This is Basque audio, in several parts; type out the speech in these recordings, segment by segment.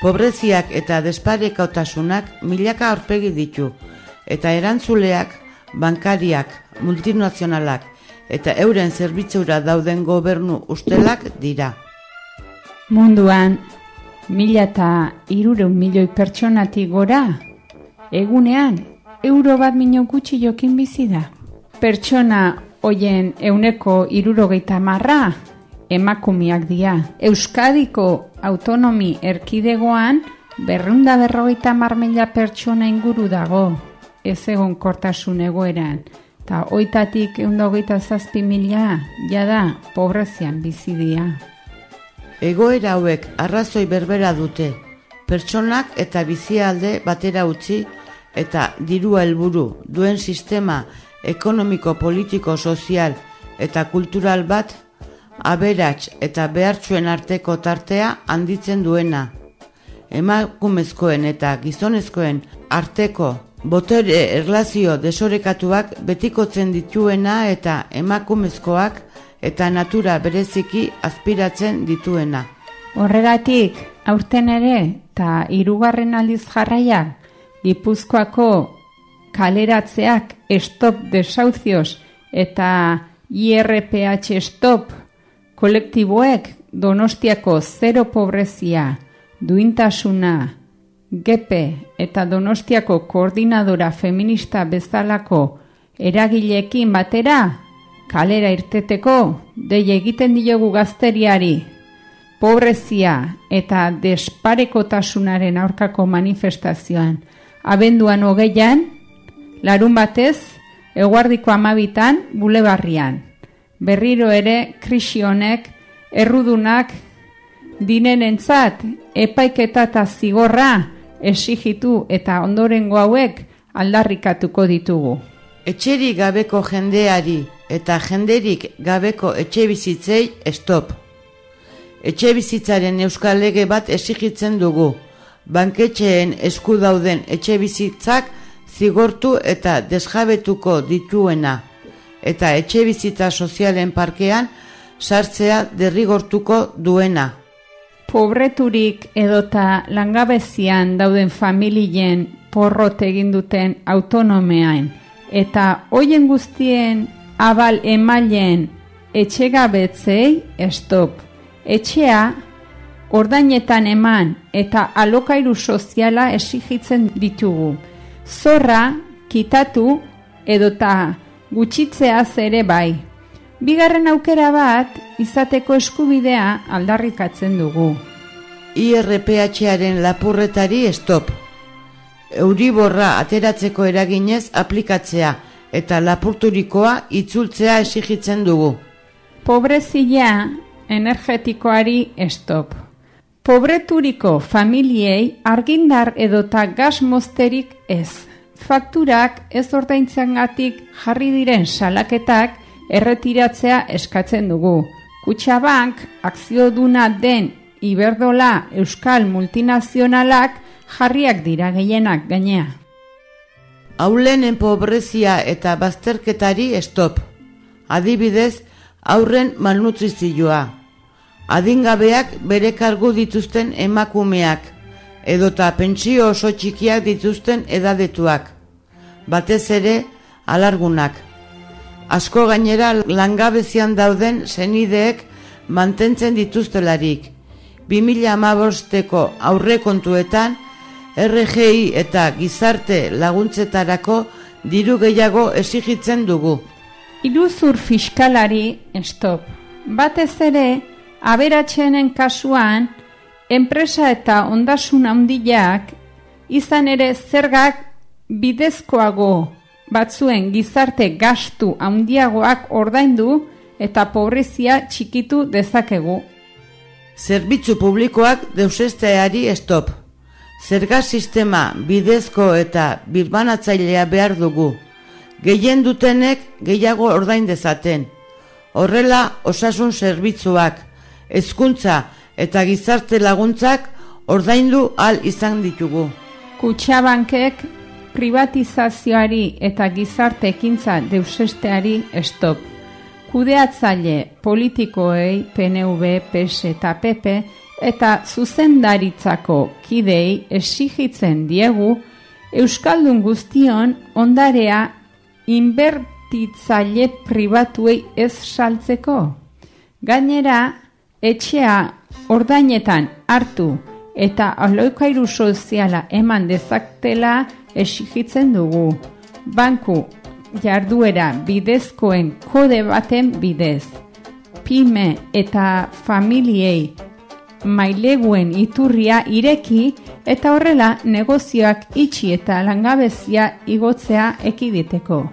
Pobreziak eta desparekautasunak milaka aurpegi ditu, eta erantzuleak, bankariak, multinazionalak eta euren zerbitzura dauden gobernu ustelak dira. Munduan, mila eta irureun milioi pertsonatik gora, egunean, euro bat minio gutxi jokin bizi da. Pertsona hoien euneko irurogeita marra, emakumiak dira. Euskadiko autonomi erkidegoan berrunda berrogeita marmila pertsona inguru dago ez egon kortasun egoeran. Ta oitatik eundogeita zazpi mila jada pobrezian bizidia. Egoera hauek arrazoi berbera dute, pertsonak eta bizialde batera utzi eta dirua helburu duen sistema ekonomiko, politiko, sozial eta kultural bat aberats eta behartzuen arteko tartea handitzen duena. Emakumezkoen eta gizonezkoen arteko botere erlazio desorekatuak betikotzen dituena eta emakumezkoak eta natura bereziki azpiratzen dituena. Horregatik, aurten ere eta hirugarren aldiz jarraia, Gipuzkoako kaleratzeak stop desauzioz eta IRPH stop kolektiboek donostiako zero pobrezia, duintasuna, gepe eta donostiako koordinadora feminista bezalako eragilekin batera, kalera irteteko, dei egiten diogu gazteriari, pobrezia eta desparekotasunaren aurkako manifestazioan, abenduan hogeian, larun batez, eguardiko amabitan, bulebarrian berriro ere krisi honek errudunak dinenentzat epaiketa eta zigorra esigitu eta ondorengo hauek aldarrikatuko ditugu. Etxeri gabeko jendeari eta jenderik gabeko etxe bizitzei stop. Etxe bizitzaren euskal lege bat esigitzen dugu. Banketxeen esku dauden etxe bizitzak zigortu eta desjabetuko dituena eta etxe bizita sozialen parkean sartzea derrigortuko duena. Pobreturik edota langabezian dauden familien porrot egin duten autonomeain eta hoien guztien abal emailen etxegabetzei stop. Etxea ordainetan eman eta alokairu soziala esigitzen ditugu. Zorra kitatu edota gutxitzea ere bai. Bigarren aukera bat, izateko eskubidea aldarrikatzen dugu. IRPH-aren lapurretari stop. Euriborra ateratzeko eraginez aplikatzea eta lapurturikoa itzultzea esigitzen dugu. Pobrezia energetikoari stop. Pobreturiko familiei argindar edota gas mozterik ez fakturak ez ordaintzengatik jarri diren salaketak erretiratzea eskatzen dugu. Kutxabank akzioduna den Iberdola Euskal Multinazionalak jarriak dira gehienak gainea. Aulenen pobrezia eta bazterketari stop. Adibidez, aurren malnutrizioa. Adingabeak bere kargu dituzten emakumeak edota pentsio oso txikiak dituzten edadetuak. Batez ere, alargunak. Asko gainera langabezian dauden senideek mantentzen dituztelarik. 2000 amabosteko aurre kontuetan, RGI eta gizarte laguntzetarako diru gehiago esigitzen dugu. Iruzur fiskalari, stop. Batez ere, aberatxenen kasuan, enpresa eta ondasun handiak izan ere zergak bidezkoago batzuen gizarte gastu handiagoak ordaindu eta pobrezia txikitu dezakegu. Zerbitzu publikoak deusesteari stop. Zerga sistema bidezko eta birbanatzailea behar dugu. Gehien dutenek gehiago ordain dezaten. Horrela osasun zerbitzuak, hezkuntza eta gizarte laguntzak ordaindu al izan ditugu. Kutxabankek privatizazioari eta gizarte ekintza deusesteari stop. Kudeatzaile politikoei PNV, PS eta PP eta zuzendaritzako kidei esigitzen diegu Euskaldun guztion ondarea inbertitzaile pribatuei ez saltzeko. Gainera, etxea ordainetan hartu eta aloikairu soziala eman dezaktela esigitzen dugu. Banku jarduera bidezkoen kode baten bidez. Pime eta familiei maileguen iturria ireki eta horrela negozioak itxi eta langabezia igotzea ekiditeko.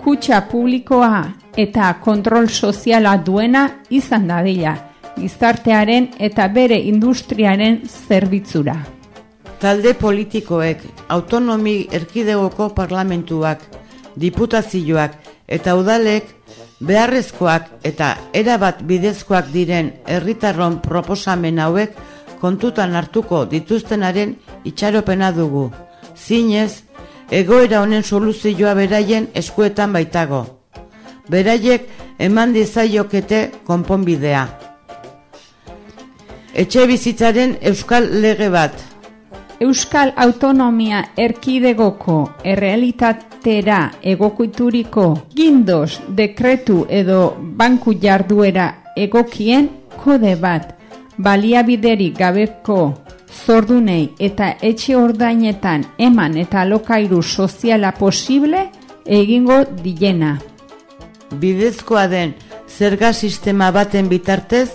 Kutsa publikoa eta kontrol soziala duena izan dadila, gizartearen eta bere industriaren zerbitzura. Talde politikoek, autonomi erkidegoko parlamentuak, diputazioak eta udalek beharrezkoak eta erabat bidezkoak diren herritarron proposamen hauek kontutan hartuko dituztenaren itxaropena dugu. Zinez, egoera honen soluzioa beraien eskuetan baitago. Beraiek eman dizaiokete konponbidea. Etxe bizitzaren euskal lege bat. Euskal Autonomia Erkidegoko errealitatera egokuituriko gindos dekretu edo banku jarduera egokien kode bat baliabiderik gabeko zordunei eta etxe ordainetan eman eta lokairu soziala posible egingo dilena. Bidezkoa den zerga sistema baten bitartez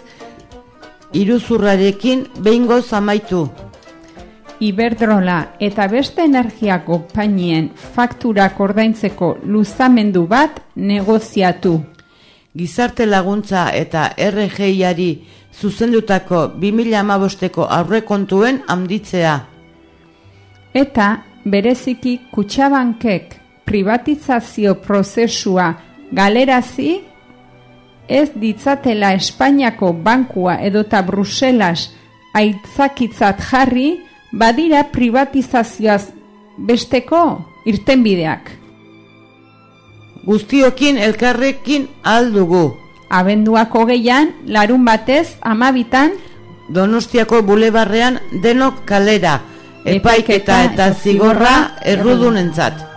iruzurrarekin behingo zamaitu. Iberdrola eta beste energia konpainien fakturak ordaintzeko luzamendu bat negoziatu. Gizarte laguntza eta RGIari zuzendutako 2008ko aurrekontuen handitzea. Eta bereziki kutsabankek privatizazio prozesua galerazi ez ditzatela Espainiako bankua edota Bruselas aitzakitzat jarri badira privatizazioaz besteko irtenbideak. Guztiokin elkarrekin aldugu. Abenduako geian, larun batez, amabitan, Donostiako bulebarrean denok kalera, epaiketa eta zigorra errudunentzat.